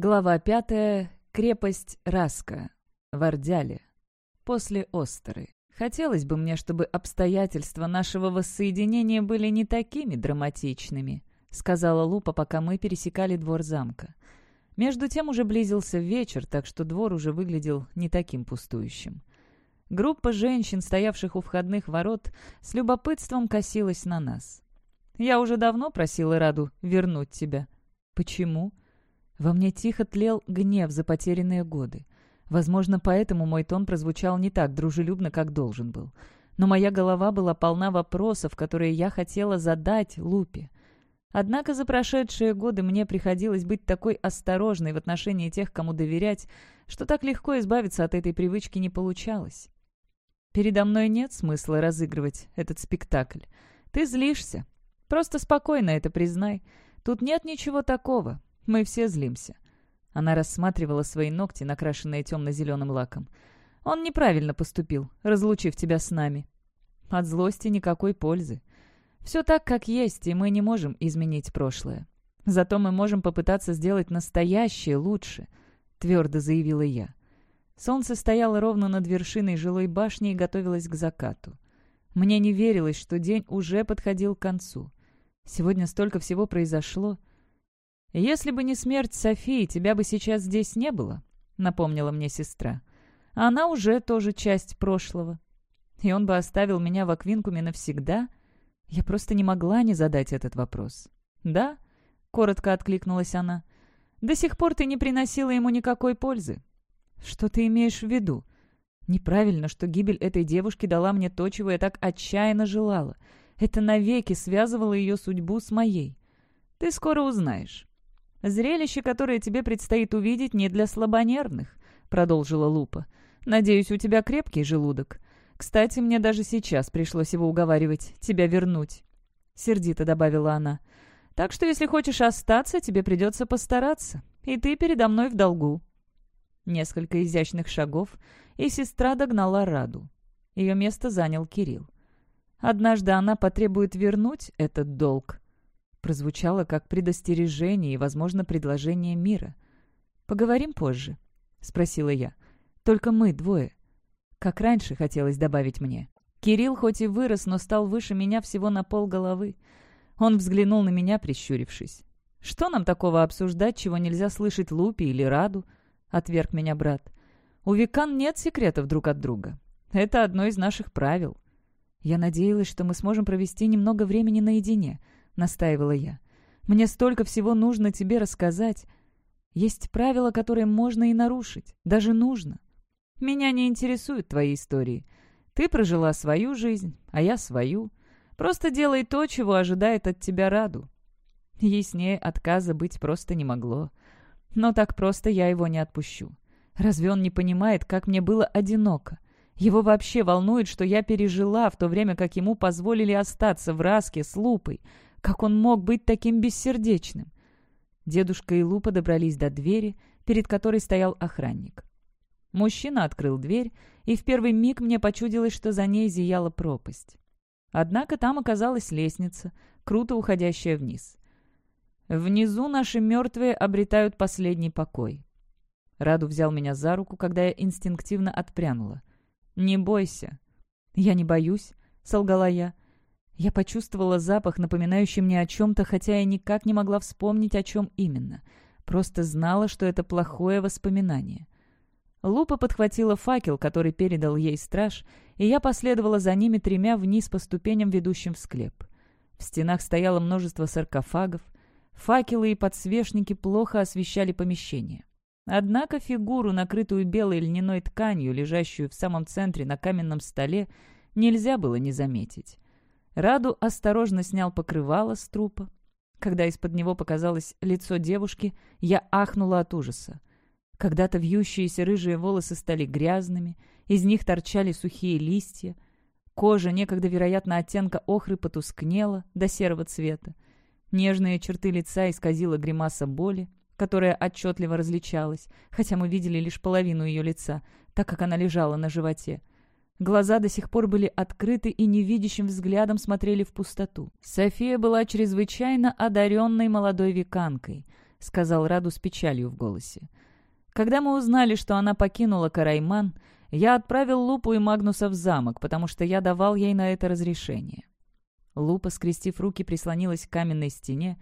Глава пятая. Крепость Раска. В Ордяле. После Остеры. Хотелось бы мне, чтобы обстоятельства нашего воссоединения были не такими драматичными, сказала Лупа, пока мы пересекали двор замка. Между тем уже близился вечер, так что двор уже выглядел не таким пустующим. Группа женщин, стоявших у входных ворот, с любопытством косилась на нас. «Я уже давно просила Раду вернуть тебя». «Почему?» Во мне тихо тлел гнев за потерянные годы. Возможно, поэтому мой тон прозвучал не так дружелюбно, как должен был. Но моя голова была полна вопросов, которые я хотела задать Лупе. Однако за прошедшие годы мне приходилось быть такой осторожной в отношении тех, кому доверять, что так легко избавиться от этой привычки не получалось. Передо мной нет смысла разыгрывать этот спектакль. Ты злишься. Просто спокойно это признай. Тут нет ничего такого. Мы все злимся». Она рассматривала свои ногти, накрашенные темно-зеленым лаком. «Он неправильно поступил, разлучив тебя с нами. От злости никакой пользы. Все так, как есть, и мы не можем изменить прошлое. Зато мы можем попытаться сделать настоящее лучше», — твердо заявила я. Солнце стояло ровно над вершиной жилой башни и готовилось к закату. Мне не верилось, что день уже подходил к концу. Сегодня столько всего произошло. «Если бы не смерть Софии, тебя бы сейчас здесь не было», — напомнила мне сестра. «Она уже тоже часть прошлого. И он бы оставил меня в Аквинкуме навсегда?» Я просто не могла не задать этот вопрос. «Да?» — коротко откликнулась она. «До сих пор ты не приносила ему никакой пользы. «Что ты имеешь в виду?» «Неправильно, что гибель этой девушки дала мне то, чего я так отчаянно желала. Это навеки связывало ее судьбу с моей. Ты скоро узнаешь. Зрелище, которое тебе предстоит увидеть, не для слабонервных», — продолжила Лупа. «Надеюсь, у тебя крепкий желудок. Кстати, мне даже сейчас пришлось его уговаривать, тебя вернуть», — сердито добавила она. «Так что, если хочешь остаться, тебе придется постараться, и ты передо мной в долгу». Несколько изящных шагов, и сестра догнала Раду. Ее место занял Кирилл. «Однажды она потребует вернуть этот долг», прозвучало как предостережение и, возможно, предложение мира. «Поговорим позже», — спросила я. «Только мы двое». Как раньше хотелось добавить мне. Кирилл хоть и вырос, но стал выше меня всего на пол головы. Он взглянул на меня, прищурившись. «Что нам такого обсуждать, чего нельзя слышать Лупе или Раду?» — отверг меня брат. «У векан нет секретов друг от друга. Это одно из наших правил». «Я надеялась, что мы сможем провести немного времени наедине», — настаивала я. «Мне столько всего нужно тебе рассказать. Есть правила, которые можно и нарушить, даже нужно. Меня не интересуют твои истории. Ты прожила свою жизнь, а я свою. Просто делай то, чего ожидает от тебя Раду». Яснее отказа быть просто не могло. Но так просто я его не отпущу. Разве он не понимает, как мне было одиноко? Его вообще волнует, что я пережила в то время, как ему позволили остаться в Раске с Лупой. Как он мог быть таким бессердечным? Дедушка и Лупа добрались до двери, перед которой стоял охранник. Мужчина открыл дверь, и в первый миг мне почудилось, что за ней зияла пропасть. Однако там оказалась лестница, круто уходящая вниз. Внизу наши мертвые обретают последний покой. Раду взял меня за руку, когда я инстинктивно отпрянула. «Не бойся». «Я не боюсь», — солгала я. Я почувствовала запах, напоминающий мне о чем-то, хотя я никак не могла вспомнить, о чем именно. Просто знала, что это плохое воспоминание. Лупа подхватила факел, который передал ей страж, и я последовала за ними тремя вниз по ступеням, ведущим в склеп. В стенах стояло множество саркофагов — Факелы и подсвечники плохо освещали помещение. Однако фигуру, накрытую белой льняной тканью, лежащую в самом центре на каменном столе, нельзя было не заметить. Раду осторожно снял покрывало с трупа. Когда из-под него показалось лицо девушки, я ахнула от ужаса. Когда-то вьющиеся рыжие волосы стали грязными, из них торчали сухие листья. Кожа, некогда, вероятно, оттенка охры потускнела до серого цвета. Нежные черты лица исказила гримаса боли, которая отчетливо различалась, хотя мы видели лишь половину ее лица, так как она лежала на животе. Глаза до сих пор были открыты и невидящим взглядом смотрели в пустоту. София была чрезвычайно одаренной молодой веканкой. — сказал Раду с печалью в голосе. «Когда мы узнали, что она покинула Карайман, я отправил Лупу и Магнуса в замок, потому что я давал ей на это разрешение». Лупа, скрестив руки, прислонилась к каменной стене.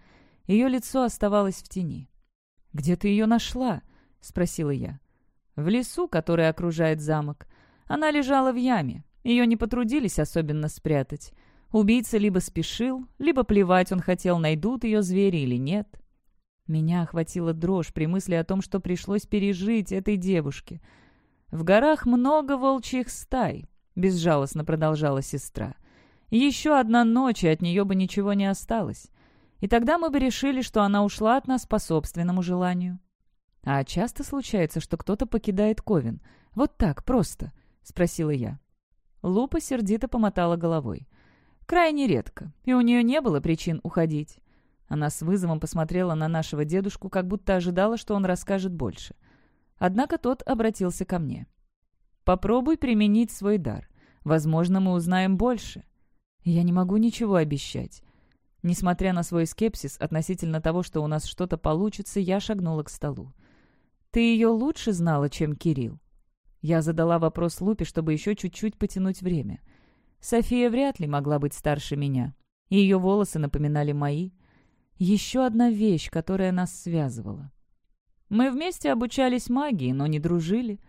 Ее лицо оставалось в тени. «Где ты ее нашла?» — спросила я. «В лесу, который окружает замок. Она лежала в яме. Ее не потрудились особенно спрятать. Убийца либо спешил, либо плевать он хотел, найдут ее звери или нет. Меня охватила дрожь при мысли о том, что пришлось пережить этой девушке. «В горах много волчьих стай», — безжалостно продолжала сестра. «Еще одна ночь, и от нее бы ничего не осталось. И тогда мы бы решили, что она ушла от нас по собственному желанию». «А часто случается, что кто-то покидает Ковен? Вот так, просто?» — спросила я. Лупа сердито помотала головой. «Крайне редко, и у нее не было причин уходить. Она с вызовом посмотрела на нашего дедушку, как будто ожидала, что он расскажет больше. Однако тот обратился ко мне. «Попробуй применить свой дар. Возможно, мы узнаем больше». Я не могу ничего обещать. Несмотря на свой скепсис относительно того, что у нас что-то получится, я шагнула к столу. «Ты ее лучше знала, чем Кирилл?» Я задала вопрос Лупе, чтобы еще чуть-чуть потянуть время. София вряд ли могла быть старше меня. Ее волосы напоминали мои — еще одна вещь, которая нас связывала. Мы вместе обучались магии, но не дружили.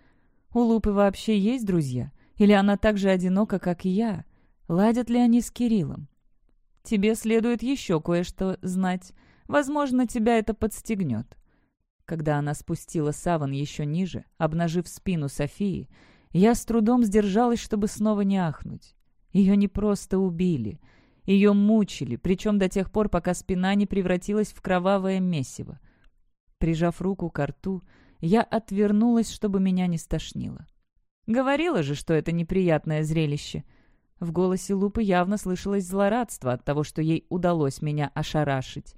У Лупы вообще есть друзья? Или она так же одинока, как и я? Ладят ли они с Кириллом? Тебе следует еще кое-что знать. Возможно, тебя это подстегнет. Когда она спустила саван еще ниже, обнажив спину Софии, я с трудом сдержалась, чтобы снова не ахнуть. Ее не просто убили — ее мучили, причем до тех пор, пока спина не превратилась в кровавое месиво. Прижав руку к рту, я отвернулась, чтобы меня не стошнило. Говорила же, что это неприятное зрелище. В голосе Лупы явно слышалось злорадство от того, что ей удалось меня ошарашить.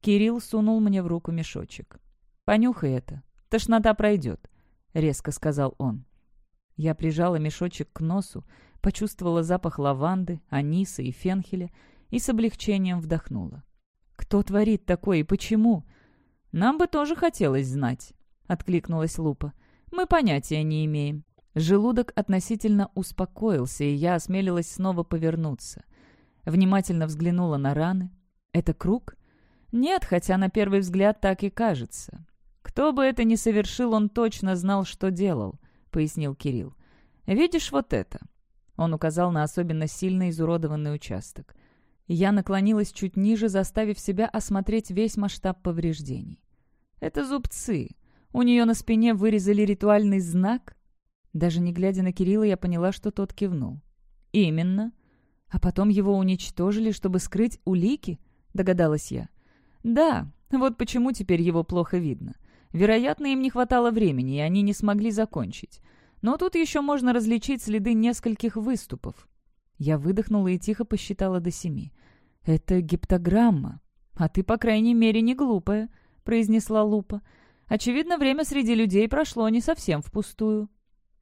Кирилл сунул мне в руку мешочек. «Понюхай это. Тошнота пройдет», — резко сказал он. Я прижала мешочек к носу, почувствовала запах лаванды, аниса и фенхеля и с облегчением вдохнула. «Кто творит такое и почему?» «Нам бы тоже хотелось знать», — откликнулась Лупа. «Мы понятия не имеем». Желудок относительно успокоился, и я осмелилась снова повернуться. Внимательно взглянула на раны. «Это круг?» «Нет, хотя на первый взгляд так и кажется. Кто бы это ни совершил, он точно знал, что делал», — пояснил Кирилл. «Видишь вот это? Он указал на особенно сильно изуродованный участок. Я наклонилась чуть ниже, заставив себя осмотреть весь масштаб повреждений. «Это зубцы. У нее на спине вырезали ритуальный знак?» Даже не глядя на Кирилла, я поняла, что тот кивнул. «Именно. А потом его уничтожили, чтобы скрыть улики?» — догадалась я. «Да, вот почему теперь его плохо видно. Вероятно, им не хватало времени, и они не смогли закончить. Но тут еще можно различить следы нескольких выступов. Я выдохнула и тихо посчитала до семи. «Это гиптограмма. А ты, по крайней мере, не глупая», — произнесла Лупа. «Очевидно, время среди людей прошло не совсем впустую».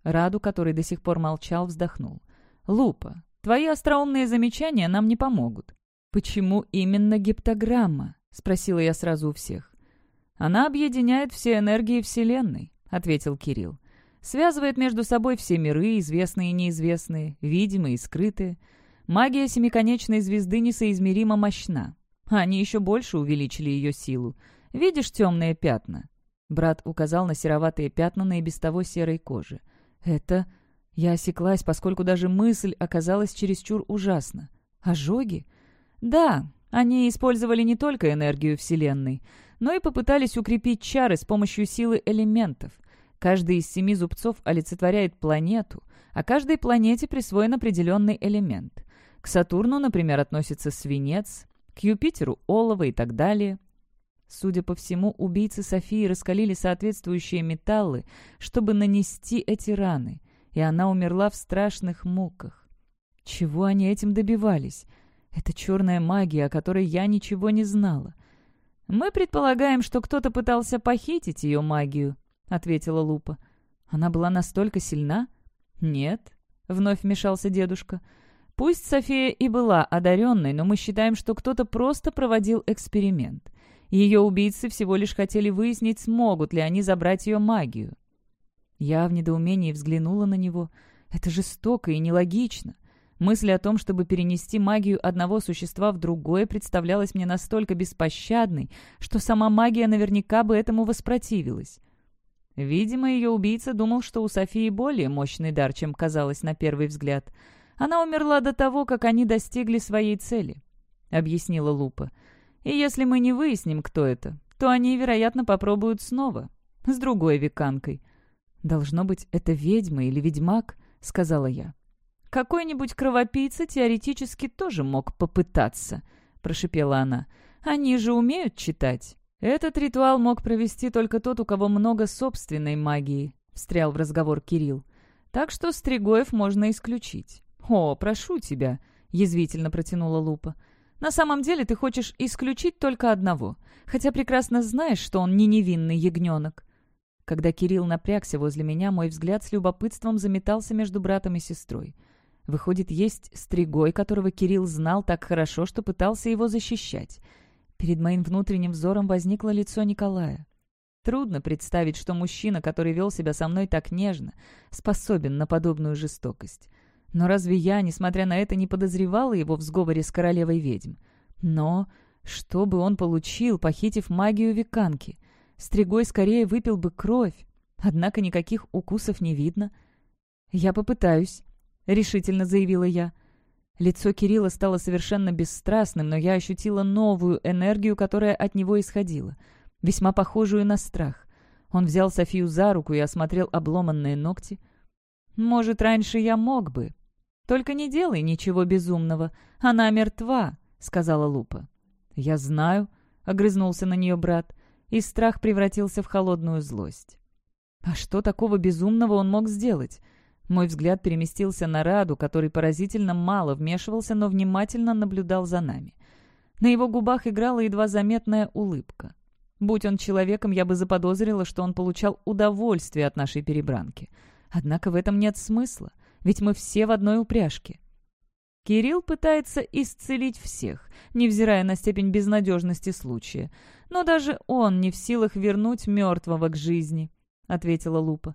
Раду, который до сих пор молчал, вздохнул. «Лупа, твои остроумные замечания нам не помогут». «Почему именно гиптограмма?» — спросила я сразу у всех. «Она объединяет все энергии Вселенной», — ответил Кирилл. Связывает между собой все миры, известные и неизвестные, видимые и скрытые. Магия семиконечной звезды несоизмеримо мощна. Они еще больше увеличили ее силу. Видишь темные пятна?» Брат указал на сероватые пятна на и без того серой коже. «Это...» Я осеклась, поскольку даже мысль оказалась чересчур ужасна. «Ожоги?» «Да, они использовали не только энергию Вселенной, но и попытались укрепить чары с помощью силы элементов. Каждый из семи зубцов олицетворяет планету, а каждой планете присвоен определенный элемент. К Сатурну, например, относится свинец, к Юпитеру — олово и так далее. Судя по всему, убийцы Софии раскалили соответствующие металлы, чтобы нанести эти раны, и она умерла в страшных муках. Чего они этим добивались? Это черная магия, о которой я ничего не знала. Мы предполагаем, что кто-то пытался похитить ее магию, — ответила Лупа. «Она была настолько сильна?» «Нет», — вновь вмешался дедушка. «Пусть София и была одаренной, но мы считаем, что кто-то просто проводил эксперимент. Ее убийцы всего лишь хотели выяснить, смогут ли они забрать ее магию. Я в недоумении взглянула на него. Это жестоко и нелогично. Мысль о том, чтобы перенести магию одного существа в другое, представлялась мне настолько беспощадной, что сама магия наверняка бы этому воспротивилась. Видимо, ее убийца думал, что у Софии более мощный дар, чем казалось на первый взгляд. Она умерла до того, как они достигли своей цели, — объяснила Лупа. И если мы не выясним, кто это, то они, вероятно, попробуют снова, с другой веканкой. «Должно быть, это ведьма или ведьмак», — сказала я. «Какой-нибудь кровопийца теоретически тоже мог попытаться», — прошипела она. «Они же умеют читать». «Этот ритуал мог провести только тот, у кого много собственной магии», — встрял в разговор Кирилл. «Так что Стригоев можно исключить». «О, прошу тебя», — язвительно протянула Лупа. «На самом деле ты хочешь исключить только одного, хотя прекрасно знаешь, что он не невинный ягненок. Когда Кирилл напрягся возле меня, мой взгляд с любопытством заметался между братом и сестрой. Выходит, есть стригой, которого Кирилл знал так хорошо, что пытался его защищать. Перед моим внутренним взором возникло лицо Николая. Трудно представить, что мужчина, который вел себя со мной так нежно, способен на подобную жестокость. Но разве я, несмотря на это, не подозревала его в сговоре с королевой ведьм? Но что бы он получил, похитив магию веканки? Стригой скорее выпил бы кровь, однако никаких укусов не видно. «Я попытаюсь», — решительно заявила я. Лицо Кирилла стало совершенно бесстрастным, но я ощутила новую энергию, которая от него исходила, весьма похожую на страх. Он взял Софию за руку и осмотрел обломанные ногти. «Может, раньше я мог бы. Только не делай ничего безумного. Она мертва», — сказала Лупа. «Я знаю», — огрызнулся на нее брат и страх превратился в холодную злость. А что такого безумного он мог сделать? Мой взгляд переместился на Раду, который поразительно мало вмешивался, но внимательно наблюдал за нами. На его губах играла едва заметная улыбка. Будь он человеком, я бы заподозрила, что он получал удовольствие от нашей перебранки. Однако в этом нет смысла, ведь мы все в одной упряжке. Кирилл пытается исцелить всех, невзирая на степень безнадежности случая. Но даже он не в силах вернуть мертвого к жизни», — ответила Лупа.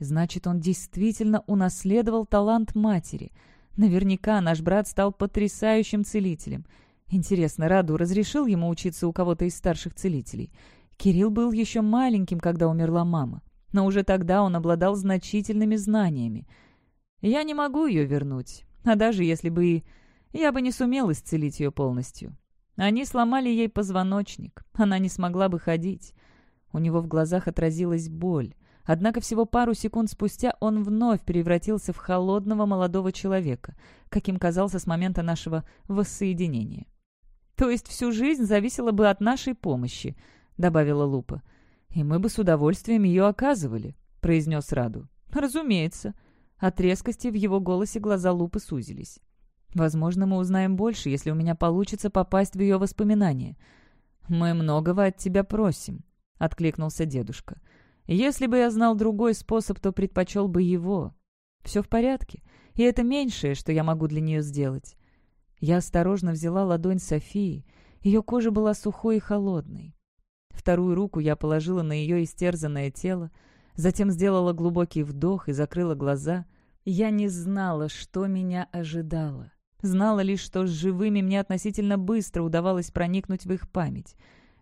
«Значит, он действительно унаследовал талант матери. Наверняка наш брат стал потрясающим целителем. Интересно, Раду разрешил ему учиться у кого-то из старших целителей? Кирилл был еще маленьким, когда умерла мама, но уже тогда он обладал значительными знаниями. Я не могу ее вернуть, а даже если бы и... Я бы не сумел исцелить ее полностью. Они сломали ей позвоночник. Она не смогла бы ходить. У него в глазах отразилась боль. Однако всего пару секунд спустя он вновь превратился в холодного молодого человека, каким казался с момента нашего воссоединения. «То есть всю жизнь зависело бы от нашей помощи», — добавила Лупа. «И мы бы с удовольствием ее оказывали», — произнес Раду. «Разумеется». От резкости в его голосе глаза Лупы сузились. «Возможно, мы узнаем больше, если у меня получится попасть в ее воспоминания». «Мы многого от тебя просим», — откликнулся дедушка. «Если бы я знал другой способ, то предпочел бы его. Все в порядке, и это меньшее, что я могу для нее сделать». Я осторожно взяла ладонь Софии. Ее кожа была сухой и холодной. Вторую руку я положила на ее истерзанное тело, Затем сделала глубокий вдох и закрыла глаза. Я не знала, что меня ожидало. Знала лишь, что с живыми мне относительно быстро удавалось проникнуть в их память.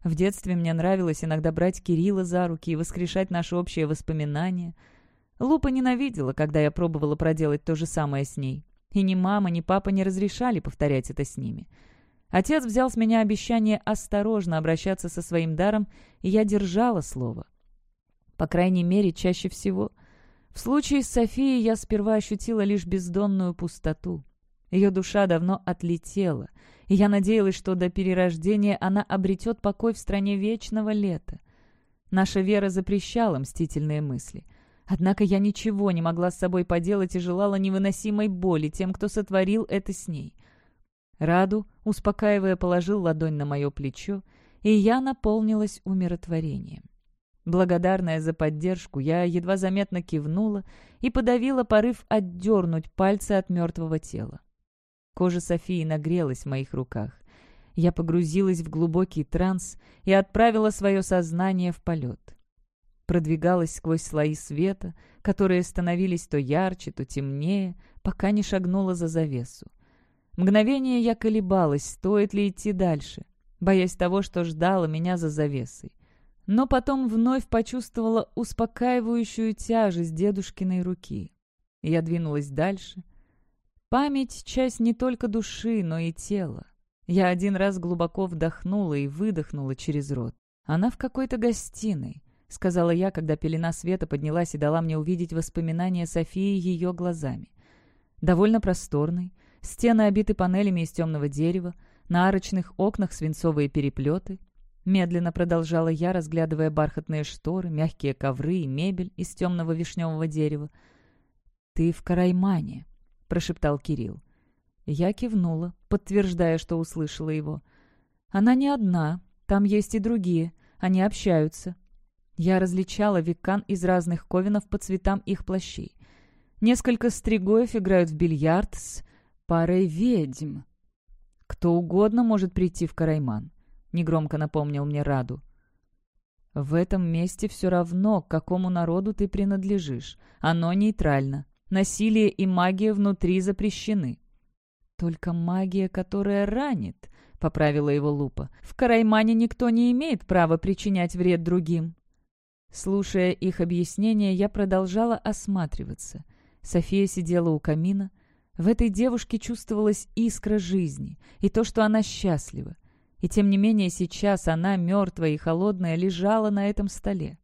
В детстве мне нравилось иногда брать Кирилла за руки и воскрешать наши общие воспоминания. Лупа ненавидела, когда я пробовала проделать то же самое с ней. И ни мама, ни папа не разрешали повторять это с ними. Отец взял с меня обещание осторожно обращаться со своим даром, и я держала слово — по крайней мере, чаще всего. В случае с Софией я сперва ощутила лишь бездонную пустоту. Ее душа давно отлетела, и я надеялась, что до перерождения она обретет покой в стране вечного лета. Наша вера запрещала мстительные мысли. Однако я ничего не могла с собой поделать и желала невыносимой боли тем, кто сотворил это с ней. Раду, успокаивая, положил ладонь на мое плечо, и я наполнилась умиротворением. Благодарная за поддержку, я едва заметно кивнула и подавила порыв отдернуть пальцы от мертвого тела. Кожа Софии нагрелась в моих руках. Я погрузилась в глубокий транс и отправила свое сознание в полет. Продвигалась сквозь слои света, которые становились то ярче, то темнее, пока не шагнула за завесу. Мгновение я колебалась, стоит ли идти дальше, боясь того, что ждало меня за завесой. Но потом вновь почувствовала успокаивающую тяжесть дедушкиной руки. Я двинулась дальше. Память — часть не только души, но и тела. Я один раз глубоко вдохнула и выдохнула через рот. Она в какой-то гостиной, — сказала я, когда пелена света поднялась и дала мне увидеть воспоминания Софии ее глазами. Довольно просторный, стены обиты панелями из темного дерева, на арочных окнах свинцовые переплеты. Медленно продолжала я, разглядывая бархатные шторы, мягкие ковры и мебель из темного вишневого дерева. «Ты в Караймане», — прошептал Кирилл. Я кивнула, подтверждая, что услышала его. «Она не одна, там есть и другие, они общаются». Я различала векан из разных ковенов по цветам их плащей. Несколько стригоев играют в бильярд с парой ведьм. «Кто угодно может прийти в Карайман», — негромко напомнил мне Раду. «В этом месте все равно, к какому народу ты принадлежишь. Оно нейтрально. Насилие и магия внутри запрещены. «Только магия, которая ранит», — поправила его Лупа. «В Караймане никто не имеет права причинять вред другим». Слушая их объяснения, я продолжала осматриваться. София сидела у камина. В этой девушке чувствовалась искра жизни и то, что она счастлива. И тем не менее сейчас она, мертвая и холодная, лежала на этом столе.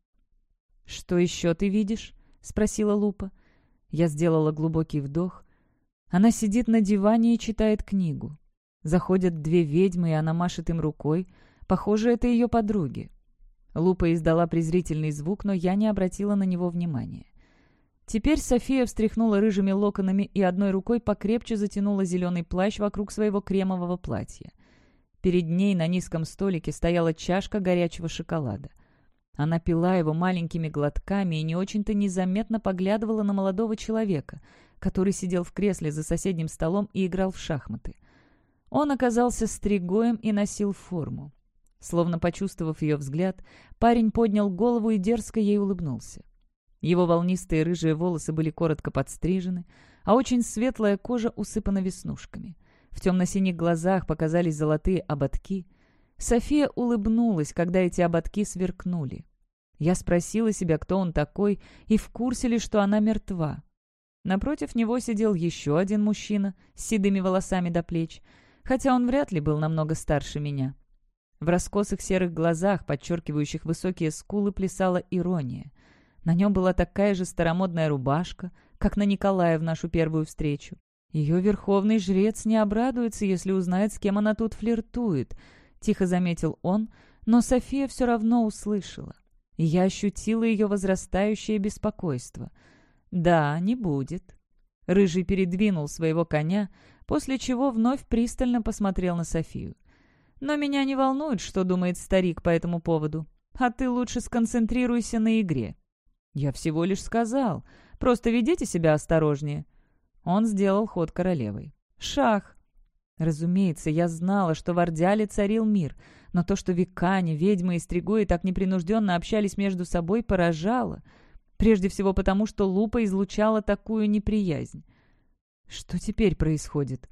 «Что еще ты видишь?» — спросила Лупа. Я сделала глубокий вдох. Она сидит на диване и читает книгу. Заходят две ведьмы, и она машет им рукой. Похоже, это ее подруги. Лупа издала презрительный звук, но я не обратила на него внимания. Теперь София встряхнула рыжими локонами и одной рукой покрепче затянула зеленый плащ вокруг своего кремового платья. Перед ней на низком столике стояла чашка горячего шоколада. Она пила его маленькими глотками и не очень-то незаметно поглядывала на молодого человека, который сидел в кресле за соседним столом и играл в шахматы. Он оказался стригоем и носил форму. Словно почувствовав ее взгляд, парень поднял голову и дерзко ей улыбнулся. Его волнистые рыжие волосы были коротко подстрижены, а очень светлая кожа усыпана веснушками. В темно-синих глазах показались золотые ободки. София улыбнулась, когда эти ободки сверкнули. Я спросила себя, кто он такой, и в курсе ли, что она мертва. Напротив него сидел еще один мужчина с седыми волосами до плеч, хотя он вряд ли был намного старше меня. В раскосых серых глазах, подчеркивающих высокие скулы, плясала ирония. На нем была такая же старомодная рубашка, как на Николая в нашу первую встречу. Ее верховный жрец не обрадуется, если узнает, с кем она тут флиртует, — тихо заметил он, но София все равно услышала. И я ощутила ее возрастающее беспокойство — «Да, не будет». Рыжий передвинул своего коня, после чего вновь пристально посмотрел на Софию. «Но меня не волнует, что думает старик по этому поводу. А ты лучше сконцентрируйся на игре». «Я всего лишь сказал. Просто ведите себя осторожнее». Он сделал ход королевой. «Шах». Разумеется, я знала, что в Ордяле царил мир, но то, что векане, ведьмы и стригои так непринужденно общались между собой, поражало — Прежде всего потому, что Лупа излучала такую неприязнь. Что теперь происходит?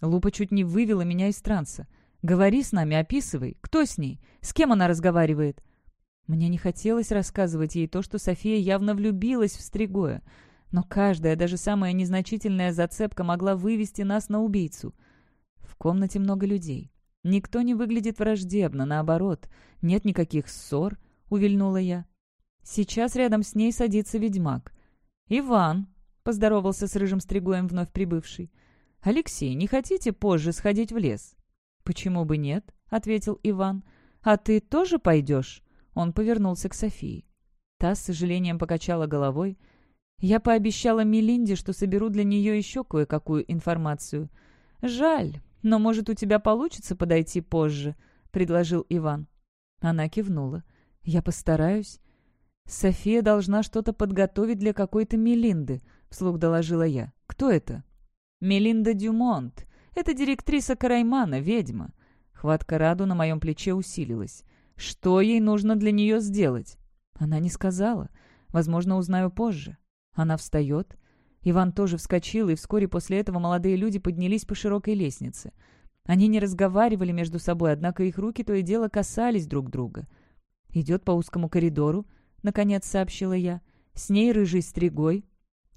Лупа чуть не вывела меня из транса. «Говори с нами, описывай. Кто с ней? С кем она разговаривает?» Мне не хотелось рассказывать ей то, что София явно влюбилась в Стригоя, но каждая, даже самая незначительная зацепка могла вывести нас на убийцу. Комнате много людей. Никто не выглядит враждебно, наоборот. Нет никаких ссор, — увильнула я. Сейчас рядом с ней садится ведьмак. «Иван», — поздоровался с рыжим стригоем вновь прибывший. «Алексей, не хотите позже сходить в лес?» «Почему бы нет?» — ответил Иван. «А ты тоже пойдешь?» Он повернулся к Софии. Та с сожалением покачала головой. «Я пообещала Мелинде, что соберу для нее еще кое-какую информацию. Жаль, но, может, у тебя получится подойти позже?» — предложил Иван. Она кивнула. «Я постараюсь». «София должна что-то подготовить для какой-то Мелинды», — вслух доложила я. «Кто это?» «Мелинда Дюмонт. Это директриса Караймана, ведьма. Хватка Раду на моем плече усилилась. Что ей нужно для нее сделать? Она не сказала. Возможно, узнаю позже. Она встает. Иван тоже вскочил, и вскоре после этого молодые люди поднялись по широкой лестнице. Они не разговаривали между собой, однако их руки то и дело касались друг друга. «Идет по узкому коридору», — наконец сообщила я. «С ней рыжий стригой.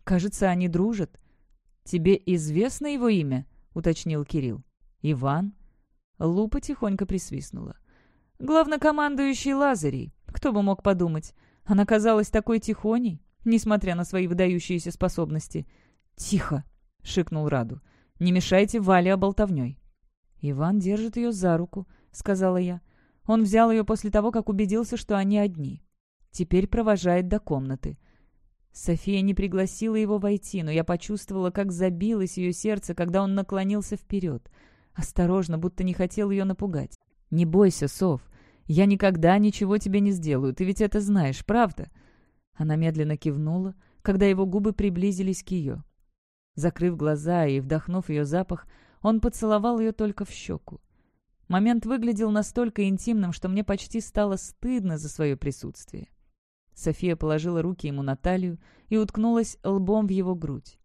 Кажется, они дружат». «Тебе известно его имя?» — уточнил Кирилл. «Иван?» Лупа тихонько присвистнула. «Главнокомандующий Лазарей. Кто бы мог подумать. Она казалась такой тихоней, несмотря на свои выдающиеся способности. «Тихо!» — шикнул Раду. «Не мешайте Вале болтовней». «Иван держит ее за руку», — сказала я. Он взял ее после того, как убедился, что они одни. Теперь провожает до комнаты. София не пригласила его войти, но я почувствовала, как забилось ее сердце, когда он наклонился вперед. Осторожно, будто не хотел ее напугать. «Не бойся, Сов. Я никогда ничего тебе не сделаю. Ты ведь это знаешь, правда?» Она медленно кивнула, когда его губы приблизились к ее. Закрыв глаза и вдохнув ее запах, он поцеловал ее только в щеку. Момент выглядел настолько интимным, что мне почти стало стыдно за свое присутствие. София положила руки ему на талию и уткнулась лбом в его грудь.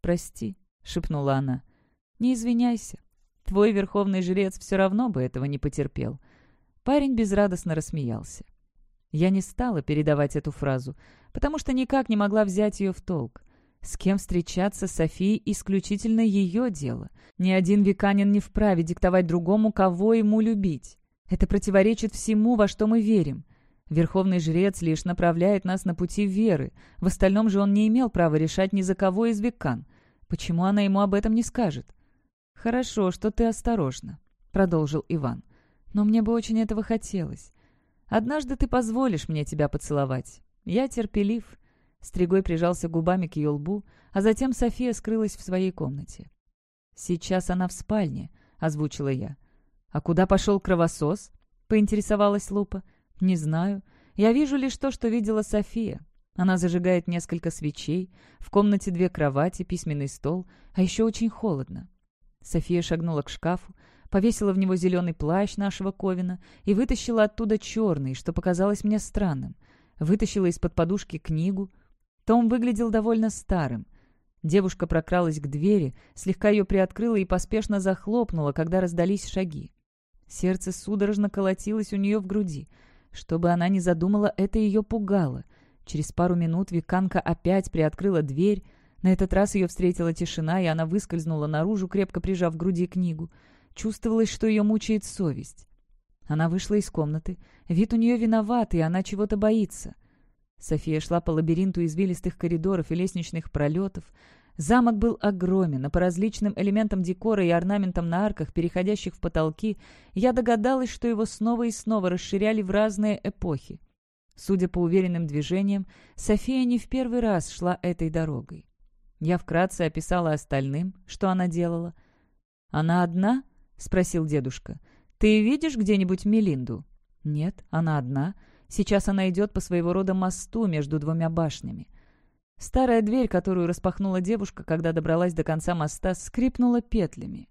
«Прости», — шепнула она, — «не извиняйся. Твой верховный жрец все равно бы этого не потерпел». Парень безрадостно рассмеялся. Я не стала передавать эту фразу, потому что никак не могла взять ее в толк. С кем встречаться Софии исключительно ее дело. Ни один веканин не вправе диктовать другому, кого ему любить. Это противоречит всему, во что мы верим. Верховный жрец лишь направляет нас на пути веры. В остальном же он не имел права решать ни за кого из векан. Почему она ему об этом не скажет? «Хорошо, что ты осторожна», — продолжил Иван. «Но мне бы очень этого хотелось. Однажды ты позволишь мне тебя поцеловать. Я терпелив». Стригой прижался губами к ее лбу, а затем София скрылась в своей комнате. «Сейчас она в спальне», — озвучила я. «А куда пошел кровосос?» — поинтересовалась Лупа. «Не знаю. Я вижу лишь то, что видела София. Она зажигает несколько свечей, в комнате две кровати, письменный стол, а еще очень холодно». София шагнула к шкафу, повесила в него зеленый плащ нашего Ковина и вытащила оттуда черный, что показалось мне странным. Вытащила из-под подушки книгу. Том выглядел довольно старым. Девушка прокралась к двери, слегка ее приоткрыла и поспешно захлопнула, когда раздались шаги. Сердце судорожно колотилось у нее в груди. Что бы она ни задумала, это ее пугало. Через пару минут Виканка опять приоткрыла дверь. На этот раз ее встретила тишина, и она выскользнула наружу, крепко прижав к груди книгу. Чувствовалось, что ее мучает совесть. Она вышла из комнаты. Вид у нее виноватый, она чего-то боится. София шла по лабиринту извилистых коридоров и лестничных пролетов. Замок был огромен, а по различным элементам декора и орнаментам на арках, переходящих в потолки, я догадалась, что его снова и снова расширяли в разные эпохи. Судя по уверенным движениям, София не в первый раз шла этой дорогой. Я вкратце описала остальным, что она делала. «Она одна?» — спросил дедушка. «Ты видишь где-нибудь Мелинду?» «Нет, она одна. Сейчас она идет по своего рода мосту между двумя башнями». Старая дверь, которую распахнула девушка, когда добралась до конца моста, скрипнула петлями.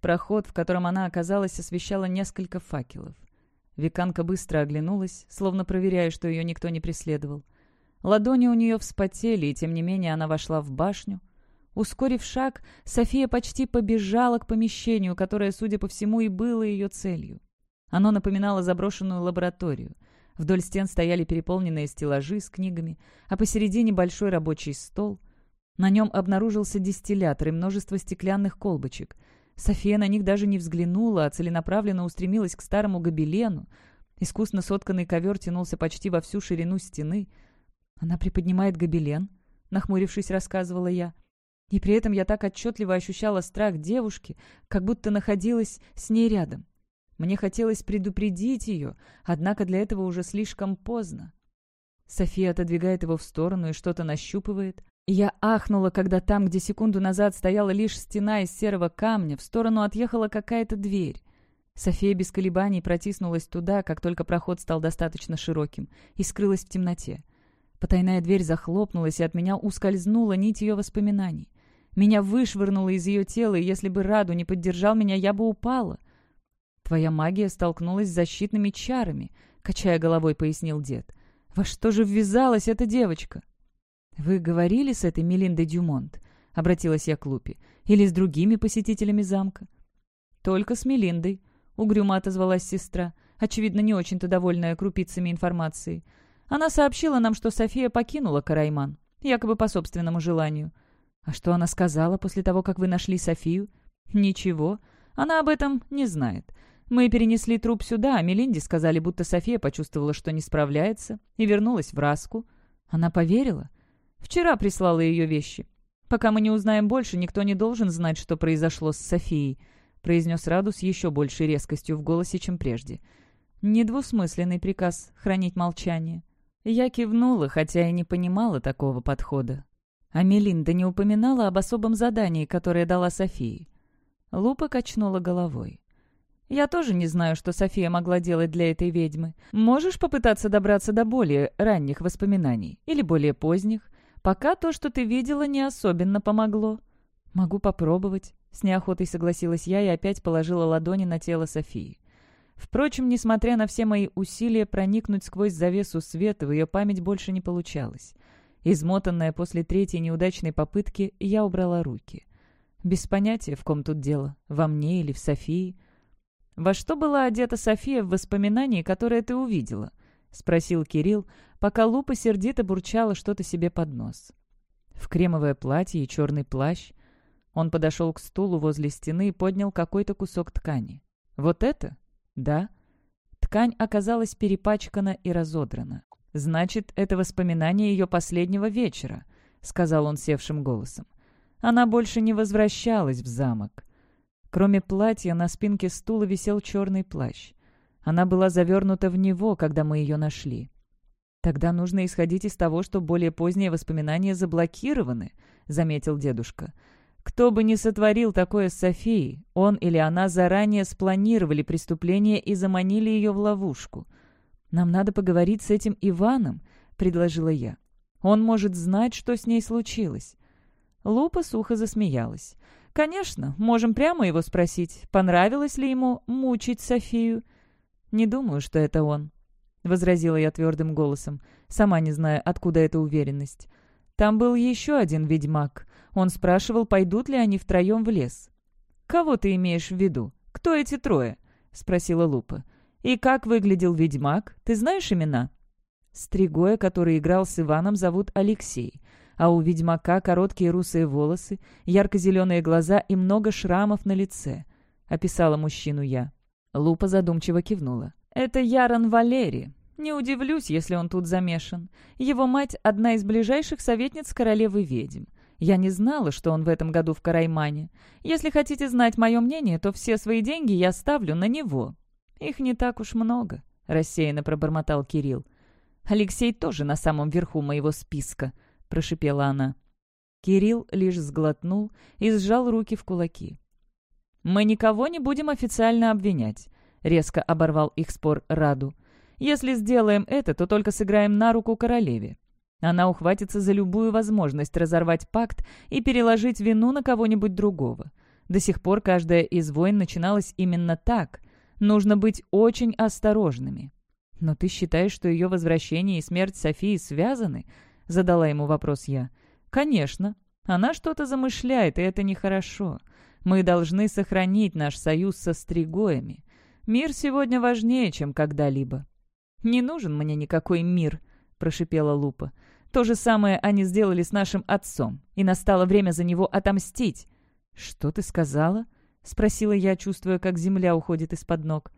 Проход, в котором она оказалась, освещало несколько факелов. Виканка быстро оглянулась, словно проверяя, что ее никто не преследовал. Ладони у нее вспотели, и тем не менее она вошла в башню, Ускорив шаг, София почти побежала к помещению, которое, судя по всему, и было ее целью. Оно напоминало заброшенную лабораторию. Вдоль стен стояли переполненные стеллажи с книгами, а посередине большой рабочий стол. На нем обнаружился дистиллятор и множество стеклянных колбочек. София на них даже не взглянула, а целенаправленно устремилась к старому гобелену. Искусно сотканный ковер тянулся почти во всю ширину стены. «Она приподнимает гобелен», — нахмурившись, рассказывала я. — и при этом я так отчетливо ощущала страх девушки, как будто находилась с ней рядом. Мне хотелось предупредить ее, однако для этого уже слишком поздно. София отодвигает его в сторону и что-то нащупывает. Я ахнула, когда там, где секунду назад стояла лишь стена из серого камня, в сторону отъехала какая-то дверь. София без колебаний протиснулась туда, как только проход стал достаточно широким, и скрылась в темноте. Потайная дверь захлопнулась, и от меня ускользнула нить ее воспоминаний. Меня вышвырнуло из ее тела, и если бы Раду не поддержал меня, я бы упала. «Твоя магия столкнулась с защитными чарами», — качая головой, пояснил дед. «Во что же ввязалась эта девочка?» «Вы говорили с этой Мелиндой Дюмонт?» — обратилась я к Лупе. «Или с другими посетителями замка?» «Только с Мелиндой», — угрюмо отозвалась сестра, очевидно, не очень-то довольная крупицами информации. Она сообщила нам, что София покинула Карайман, якобы по собственному желанию. А что она сказала после того, как вы нашли Софию? Ничего. Она об этом не знает. Мы перенесли труп сюда, а Мелинде сказали, будто София почувствовала, что не справляется, и вернулась в Раску. Она поверила? Вчера прислала ее вещи. Пока мы не узнаем больше, никто не должен знать, что произошло с Софией», — произнес Раду с еще большей резкостью в голосе, чем прежде. Недвусмысленный приказ — хранить молчание. Я кивнула, хотя и не понимала такого подхода. А Мелинда не упоминала об особом задании, которое дала Софии. Лупа качнула головой. «Я тоже не знаю, что София могла делать для этой ведьмы. Можешь попытаться добраться до более ранних воспоминаний? Или более поздних? Пока то, что ты видела, не особенно помогло». «Могу попробовать», — с неохотой согласилась я и опять положила ладони на тело Софии. Впрочем, несмотря на все мои усилия проникнуть сквозь завесу света, в ее память больше не получалось. Измотанная после третьей неудачной попытки, я убрала руки. Без понятия, в ком тут дело, во мне или в Софии. «Во что была одета София в воспоминании, которое ты увидела?» — спросил Кирилл, пока Лупа сердито бурчала что-то себе под нос. В кремовое платье и черный плащ. Он подошел к стулу возле стены и поднял какой-то кусок ткани. «Вот это?» «Да». Ткань оказалась перепачкана и разодрана. «Значит, это воспоминание ее последнего вечера», — сказал он севшим голосом. Она больше не возвращалась в замок. Кроме платья, на спинке стула висел черный плащ. Она была завернута в него, когда мы ее нашли. «Тогда нужно исходить из того, что более поздние воспоминания заблокированы», — заметил дедушка. «Кто бы ни сотворил такое с Софией, он или она заранее спланировали преступление и заманили ее в ловушку. Нам надо поговорить с этим Иваном», — предложила я. «Он может знать, что с ней случилось». Лупа сухо засмеялась. «Конечно, можем прямо его спросить, понравилось ли ему мучить Софию». «Не думаю, что это он», — возразила я твердым голосом, сама не зная, откуда эта уверенность. «Там был еще один ведьмак. Он спрашивал, пойдут ли они втроем в лес». «Кого ты имеешь в виду? Кто эти трое?» — спросила Лупа. «И как выглядел ведьмак? Ты знаешь имена?» Стригоя, который играл с Иваном, зовут Алексей, а у ведьмака короткие русые волосы, ярко-зеленые глаза и много шрамов на лице. Описала мужчину я. Лупа задумчиво кивнула. «Это Ярон Валери. Не удивлюсь, если он тут замешан. Его мать — одна из ближайших советниц королевы ведьм. Я не знала, что он в этом году в Караймане. Если хотите знать мое мнение, то все свои деньги я ставлю на него. Их не так уж много», — рассеянно пробормотал Кирилл. «Алексей тоже на самом верху моего списка», — прошипела она. Кирилл лишь сглотнул и сжал руки в кулаки. «Мы никого не будем официально обвинять», — резко оборвал их спор Раду. «Если сделаем это, то только сыграем на руку королеве. Она ухватится за любую возможность разорвать пакт и переложить вину на кого-нибудь другого. До сих пор каждая из войн начиналась именно так. Нужно быть очень осторожными». «Но ты считаешь, что ее возвращение и смерть Софии связаны?» — задала ему вопрос я. «Конечно. Она что-то замышляет, и это нехорошо. Мы должны сохранить наш союз со стригоями. Мир сегодня важнее, чем когда-либо». «Не нужен мне никакой мир», — прошипела Лупа. «То же самое они сделали с нашим отцом, и настало время за него отомстить». «Что ты сказала?» — спросила я, чувствуя, как земля уходит из-под ног.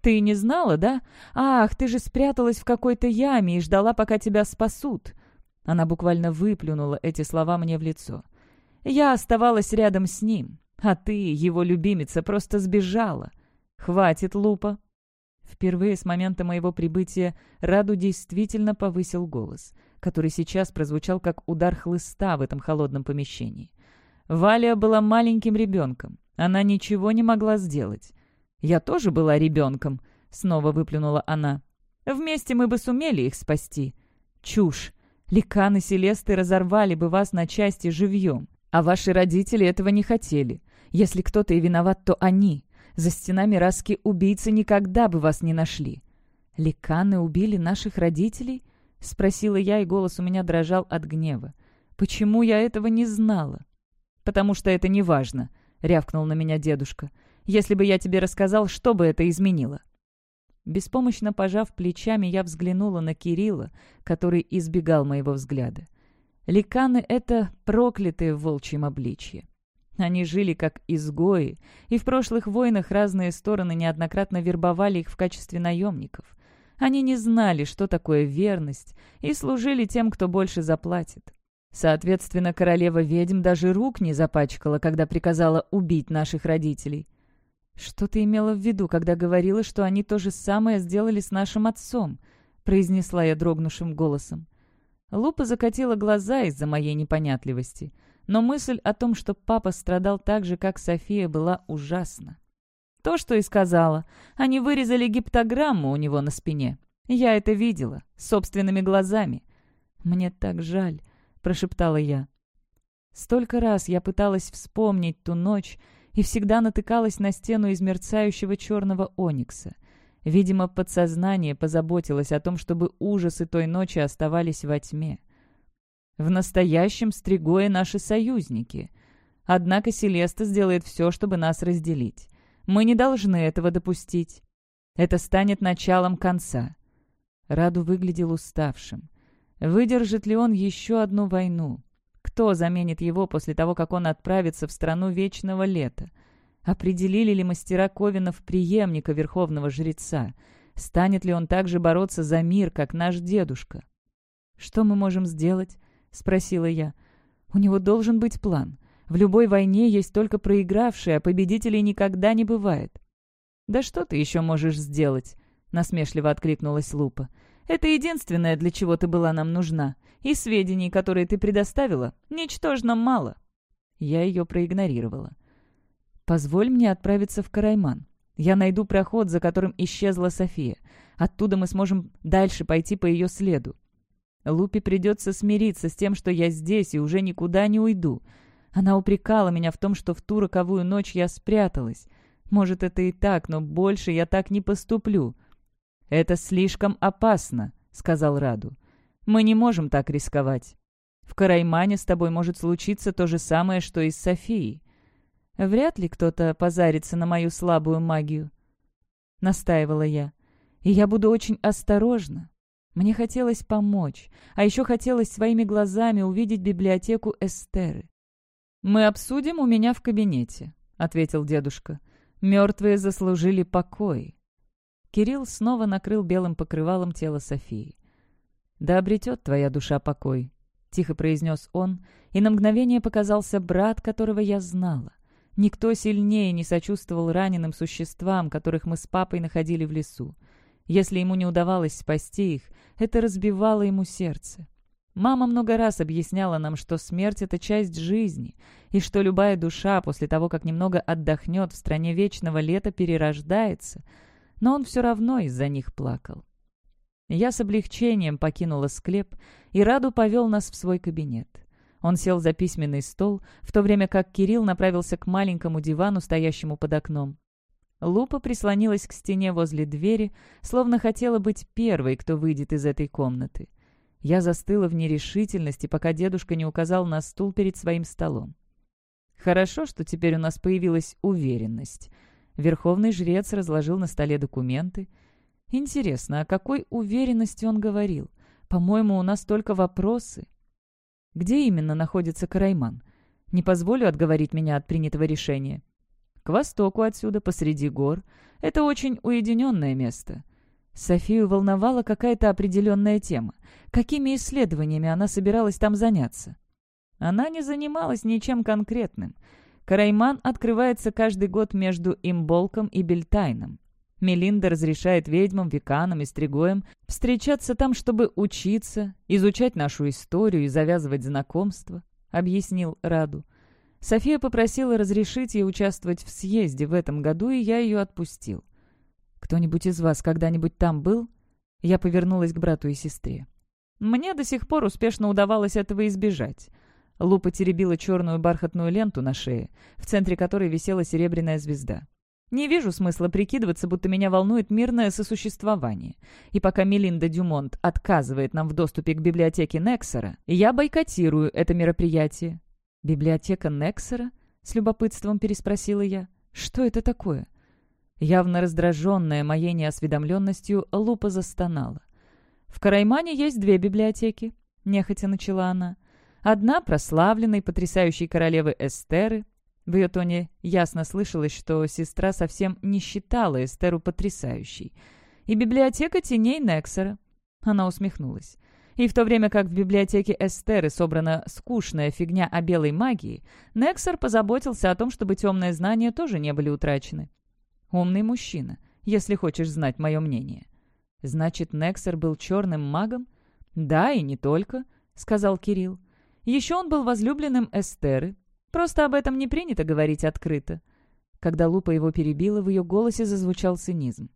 «Ты не знала, да? Ах, ты же спряталась в какой-то яме и ждала, пока тебя спасут». Она буквально выплюнула эти слова мне в лицо. Я оставалась рядом с ним, а ты, его любимица, просто сбежала. Хватит, Лупа!» Впервые с момента моего прибытия Раду действительно повысил голос, который сейчас прозвучал как удар хлыста в этом холодном помещении. Валя была маленьким ребенком. Она ничего не могла сделать. «Я тоже была ребенком», — снова выплюнула она. «Вместе мы бы сумели их спасти». «Чушь! Ликаны Селесты разорвали бы вас на части живьем. А ваши родители этого не хотели. Если кто-то и виноват, то они. За стенами Раски убийцы никогда бы вас не нашли». «Ликаны убили наших родителей?» — спросила я, и голос у меня дрожал от гнева. «Почему я этого не знала?» «Потому что это не важно», — рявкнул на меня дедушка. «Если бы я тебе рассказал, что бы это изменило?» Беспомощно пожав плечами, я взглянула на Кирилла, который избегал моего взгляда. Ликаны — это проклятые в волчьем обличье. Они жили как изгои, и в прошлых войнах разные стороны неоднократно вербовали их в качестве наемников. Они не знали, что такое верность, и служили тем, кто больше заплатит. Соответственно, королева-ведьм даже рук не запачкала, когда приказала убить наших родителей. «Что ты имела в виду, когда говорила, что они то же самое сделали с нашим отцом?» — произнесла я дрогнувшим голосом. Лупа закатила глаза из-за моей непонятливости, но мысль о том, что папа страдал так же, как София, была ужасна. То, что и сказала. Они вырезали гиптограмму у него на спине. Я это видела, собственными глазами. «Мне так жаль», — прошептала я. Столько раз я пыталась вспомнить ту ночь и всегда натыкалась на стену из мерцающего черного оникса. Видимо, подсознание позаботилось о том, чтобы ужасы той ночи оставались во тьме. В настоящем Стригое наши союзники. Однако Селеста сделает все, чтобы нас разделить. Мы не должны этого допустить. Это станет началом конца. Раду выглядел уставшим. Выдержит ли он еще одну войну? Кто заменит его после того, как он отправится в страну вечного лета? Определили ли мастера Ковинов преемника верховного жреца? Станет ли он также бороться за мир, как наш дедушка? «Что мы можем сделать?» — спросила я. «У него должен быть план. В любой войне есть только проигравшие, а победителей никогда не бывает». «Да что ты еще можешь сделать?» — насмешливо откликнулась Лупа. «Это единственное, для чего ты была нам нужна. И сведений, которые ты предоставила, ничтожно мало». Я ее проигнорировала. «Позволь мне отправиться в Карайман. Я найду проход, за которым исчезла София. Оттуда мы сможем дальше пойти по ее следу. Лупе придется смириться с тем, что я здесь и уже никуда не уйду. Она упрекала меня в том, что в ту роковую ночь я спряталась. Может, это и так, но больше я так не поступлю. «Это слишком опасно», — сказал Раду. «Мы не можем так рисковать. В Караймане с тобой может случиться то же самое, что и с Софией. Вряд ли кто-то позарится на мою слабую магию», — настаивала я. «И я буду очень осторожна. Мне хотелось помочь, а еще хотелось своими глазами увидеть библиотеку Эстеры. «Мы обсудим у меня в кабинете», — ответил дедушка. «Мертвые заслужили покой». Кирилл снова накрыл белым покрывалом тело Софии. «Да обретет твоя душа покой», — тихо произнес он, и на мгновение показался брат, которого я знала. Никто сильнее не сочувствовал раненым существам, которых мы с папой находили в лесу. Если ему не удавалось спасти их, это разбивало ему сердце. Мама много раз объясняла нам, что смерть — это часть жизни, и что любая душа после того, как немного отдохнет в стране вечного лета, перерождается, но он все равно из-за них плакал. Я с облегчением покинула склеп, и Раду повел нас в свой кабинет. Он сел за письменный стол, в то время как Кирилл направился к маленькому дивану, стоящему под окном. Лупа прислонилась к стене возле двери, словно хотела быть первой, кто выйдет из этой комнаты. Я застыла в нерешительности, пока дедушка не указал на стул перед своим столом. «Хорошо, что теперь у нас появилась уверенность». Верховный жрец разложил на столе документы. «Интересно, о какой уверенности он говорил? По-моему, у нас только вопросы». «Где именно находится Карайман? Не позволю отговорить меня от принятого решения». «К востоку отсюда, посреди гор. Это очень уединенное место. Софию волновала какая-то определенная тема. Какими исследованиями она собиралась там заняться? Она не занималась ничем конкретным. Карайман открывается каждый год между Имболком и Бельтайном. Мелинда разрешает ведьмам, веканам и стригоям встречаться там, чтобы учиться, изучать нашу историю и завязывать знакомства, — объяснил Раду. София попросила разрешить ей участвовать в съезде в этом году, и я ее отпустил. «Кто-нибудь из вас когда-нибудь там был?» Я повернулась к брату и сестре. Мне до сих пор успешно удавалось этого избежать. Лупа теребила черную бархатную ленту на шее, в центре которой висела серебряная звезда. Не вижу смысла прикидываться, будто меня волнует мирное сосуществование. И пока Мелинда Дюмонт отказывает нам в доступе к библиотеке Нексера, я бойкотирую это мероприятие. «Библиотека Нексера?» — с любопытством переспросила я. «Что это такое?» Явно раздраженная моей неосведомленностью, Лупа застонала. «В Караймане есть две библиотеки», — нехотя начала она. «Одна прославленной, потрясающей королевы Эстеры, в ее тоне ясно слышалось, что сестра совсем не считала Эстеру потрясающей. «И библиотека теней Нексера». Она усмехнулась. И в то время как в библиотеке Эстеры собрана скучная фигня о белой магии, Нексер позаботился о том, чтобы темные знания тоже не были утрачены. Умный мужчина, если хочешь знать мое мнение. Значит, Нексер был черным магом? Да, и не только, сказал Кирилл. Еще он был возлюбленным Эстеры, Просто об этом не принято говорить открыто». Когда Лупа его перебила, в ее голосе зазвучал цинизм.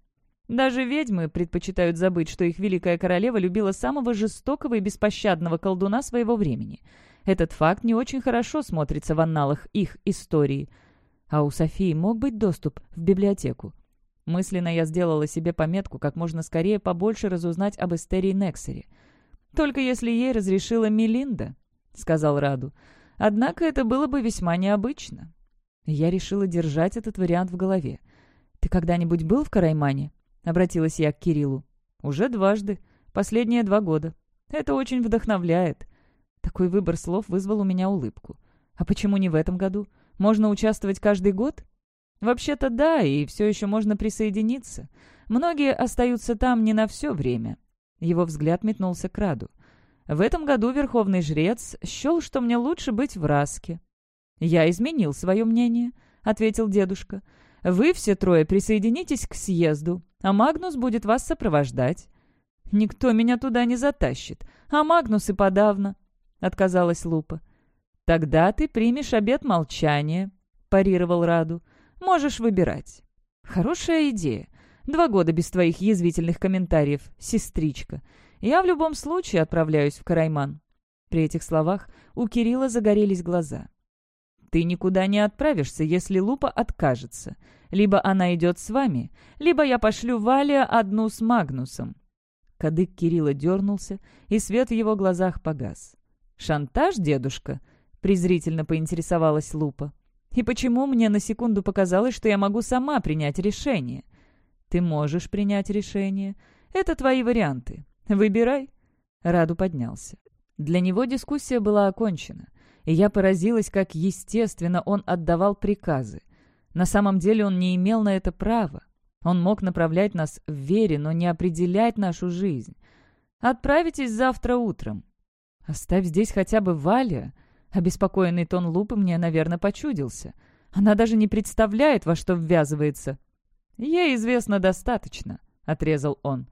Даже ведьмы предпочитают забыть, что их великая королева любила самого жестокого и беспощадного колдуна своего времени. Этот факт не очень хорошо смотрится в анналах их истории. А у Софии мог быть доступ в библиотеку. Мысленно я сделала себе пометку, как можно скорее побольше разузнать об Эстерии Нексере. «Только если ей разрешила Мелинда», — сказал Раду. Однако это было бы весьма необычно. Я решила держать этот вариант в голове. «Ты когда-нибудь был в Караймане?» — обратилась я к Кириллу. «Уже дважды. Последние два года. Это очень вдохновляет». Такой выбор слов вызвал у меня улыбку. «А почему не в этом году? Можно участвовать каждый год?» «Вообще-то да, и все еще можно присоединиться. Многие остаются там не на все время». Его взгляд метнулся к Раду. В этом году верховный жрец счел, что мне лучше быть в Раске. «Я изменил свое мнение», — ответил дедушка. «Вы все трое присоединитесь к съезду, а Магнус будет вас сопровождать». «Никто меня туда не затащит, а Магнус и подавно», — отказалась Лупа. «Тогда ты примешь обет молчания», — парировал Раду. «Можешь выбирать». «Хорошая идея. Два года без твоих язвительных комментариев, сестричка. Я в любом случае отправляюсь в Карайман». При этих словах у Кирилла загорелись глаза. «Ты никуда не отправишься, если Лупа откажется. Либо она идет с вами, либо я пошлю Валия одну с Магнусом». Кадык Кирилла дернулся, и свет в его глазах погас. «Шантаж, дедушка?» — презрительно поинтересовалась Лупа. «И почему мне на секунду показалось, что я могу сама принять решение?» «Ты можешь принять решение. Это твои варианты. «Выбирай». Раду поднялся. Для него дискуссия была окончена, и я поразилась, как естественно он отдавал приказы. На самом деле он не имел на это права. Он мог направлять нас в вере, но не определять нашу жизнь. «Отправитесь завтра утром». «Оставь здесь хотя бы Валя». Обеспокоенный тон Лупы мне, наверное, почудился. Она даже не представляет, во что ввязывается. «Ей известно достаточно», — отрезал он.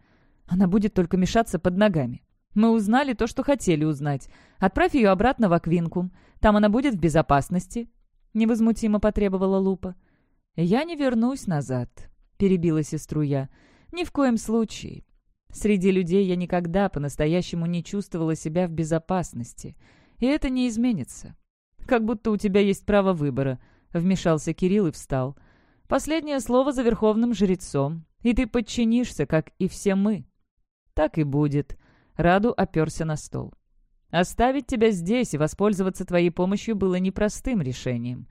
Она будет только мешаться под ногами. Мы узнали то, что хотели узнать. Отправь ее обратно в Аквинкум. Там она будет в безопасности», — невозмутимо потребовала Лупа. «Я не вернусь назад», — перебила сестру я. «Ни в коем случае. Среди людей я никогда по-настоящему не чувствовала себя в безопасности. И это не изменится. Как будто у тебя есть право выбора», — вмешался Кирилл и встал. «Последнее слово за верховным жрецом, и ты подчинишься, как и все мы». «Так и будет». Раду оперся на стол. «Оставить тебя здесь и воспользоваться твоей помощью было непростым решением.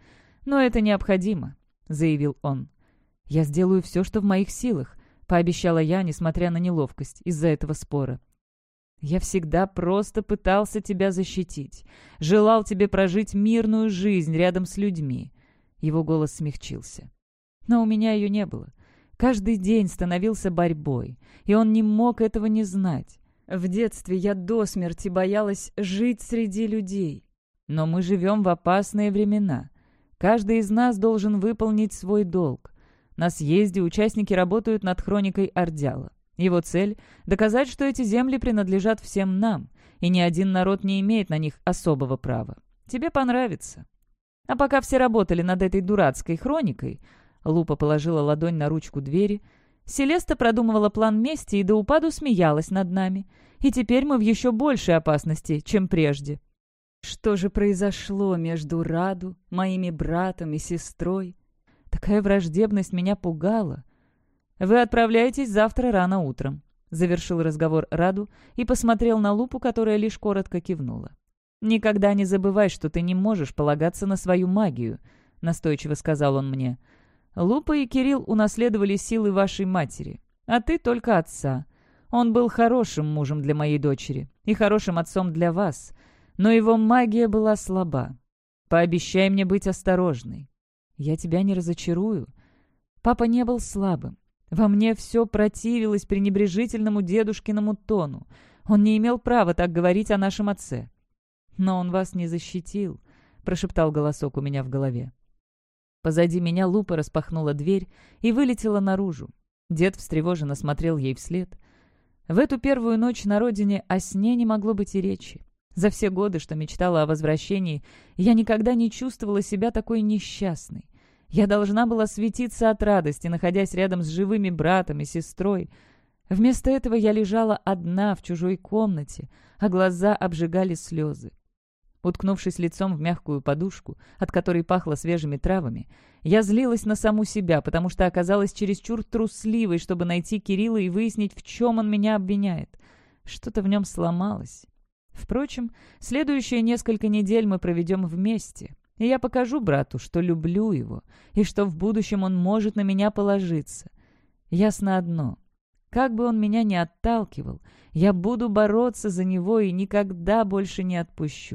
Но это необходимо», — заявил он. «Я сделаю все, что в моих силах», — пообещала я, несмотря на неловкость из-за этого спора. «Я всегда просто пытался тебя защитить. Желал тебе прожить мирную жизнь рядом с людьми». Его голос смягчился. «Но у меня ее не было. Каждый день становился борьбой, и он не мог этого не знать. В детстве я до смерти боялась жить среди людей. Но мы живем в опасные времена. Каждый из нас должен выполнить свой долг. На съезде участники работают над хроникой Ордяла. Его цель — доказать, что эти земли принадлежат всем нам, и ни один народ не имеет на них особого права. Тебе понравится. А пока все работали над этой дурацкой хроникой, Лупа положила ладонь на ручку двери. Селеста продумывала план мести и до упаду смеялась над нами. И теперь мы в еще большей опасности, чем прежде. Что же произошло между Раду, моими братом и сестрой? Так Такая враждебность меня пугала. «Вы отправляетесь завтра рано утром», — завершил разговор Раду и посмотрел на Лупу, которая лишь коротко кивнула. «Никогда не забывай, что ты не можешь полагаться на свою магию», — настойчиво сказал он мне. «Лупа и Кирилл унаследовали силы вашей матери, а ты только отца. Он был хорошим мужем для моей дочери и хорошим отцом для вас, но его магия была слаба. Пообещай мне быть осторожной. Я тебя не разочарую. Папа не был слабым. Во мне все противилось пренебрежительному дедушкиному тону. Он не имел права так говорить о нашем отце. «Но он вас не защитил», — прошептал голосок у меня в голове. Позади меня Лупа распахнула дверь и вылетела наружу. Дед встревоженно смотрел ей вслед. В эту первую ночь на родине о сне не могло быть и речи. За все годы, что мечтала о возвращении, я никогда не чувствовала себя такой несчастной. Я должна была светиться от радости, находясь рядом с живыми братом и сестрой. Вместо этого я лежала одна в чужой комнате, а глаза обжигали слезы. Уткнувшись лицом в мягкую подушку, от которой пахло свежими травами, я злилась на саму себя, потому что оказалась чересчур трусливой, чтобы найти Кирилла и выяснить, в чем он меня обвиняет. Что-то в нем сломалось. Впрочем, следующие несколько недель мы проведем вместе, и я покажу брату, что люблю его, и что в будущем он может на меня положиться. Ясно одно. Как бы он меня ни отталкивал, я буду бороться за него и никогда больше не отпущу.